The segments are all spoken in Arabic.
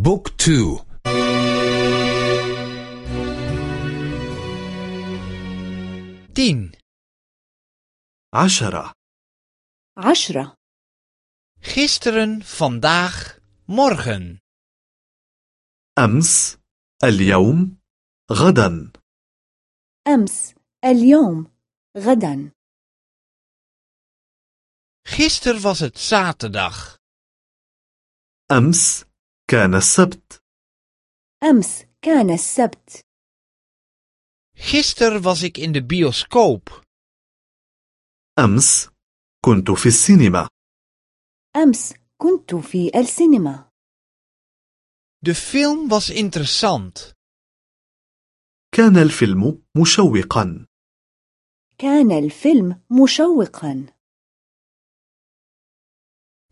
بوك تو tien, عشرة عشرة gisteren, vandaag, morgen. أمس اليوم غدا أمس اليوم غدا Gisteren was het zaterdag. أمس كان السبت أمس كان السبت Gisteren was ik in de bioscoop. أمس كنت في السينما أمس كنت في السينما De film was interessant. كان الفيلم مشوقا كان الفيلم مشوقا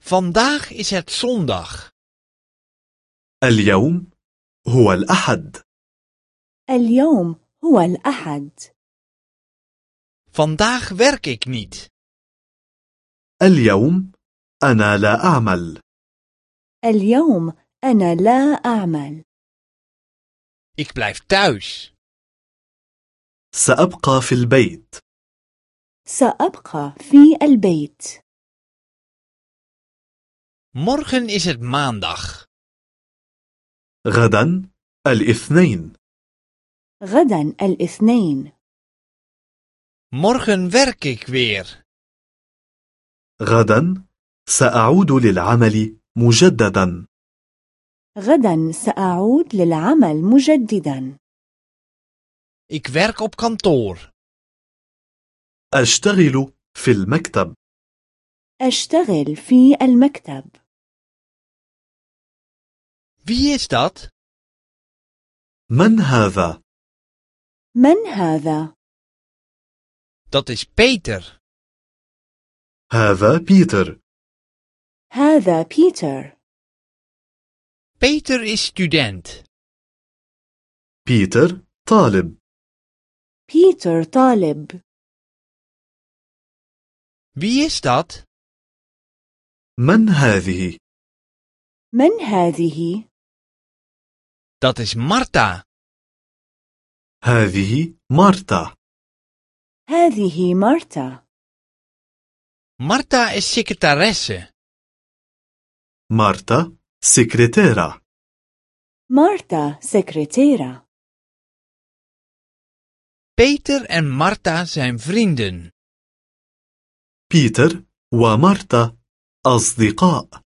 Vandaag is het zondag. اليوم هو الأحد اليوم هو الأحد Vandaag werk ik niet. اليوم أنا لا أعمل اليوم أنا لا أعمل Ik blijf thuis. سأبقى في البيت سأبقى في البيت Morgen is het maandag. غدا الاثنين. غدا الاثنين. Morgen werk ik weer. غدا سأعود للعمل مجددا. غدا سأعود للعمل مجددا. Ik werk op kantoor. أشتغل في المكتب. أشتغل في المكتب. Wie is dat? من هذا؟ من هذا؟ Dat is Peter. هذا بيتر هذا بيتر Peter is student. بيتر طالب بيتر طالب Wie is dat? من هذه؟ من هذه؟ Dat is Marta. هذه مارتا هذه مارتا Marta is secretaresse. مارتا سكرتيرة مارتا سكرتيرة Peter en Marta zijn vrienden. بيتر ومارتا أصدقاء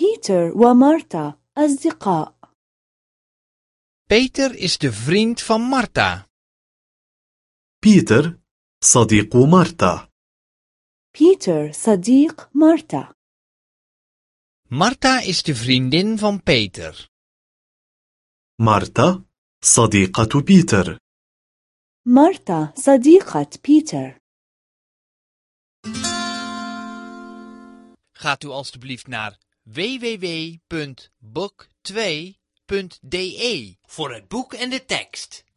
بيتر ومارتا أصدقاء Peter is de vriend van Marta. بيتر صديق مارتا بيتر صديق مارتا Marta is de vriendin van Peter. مارتا صديقة بيتر مارتا صديقة بيتر Gaat u alstublieft naar www.book2.de voor het boek en de tekst.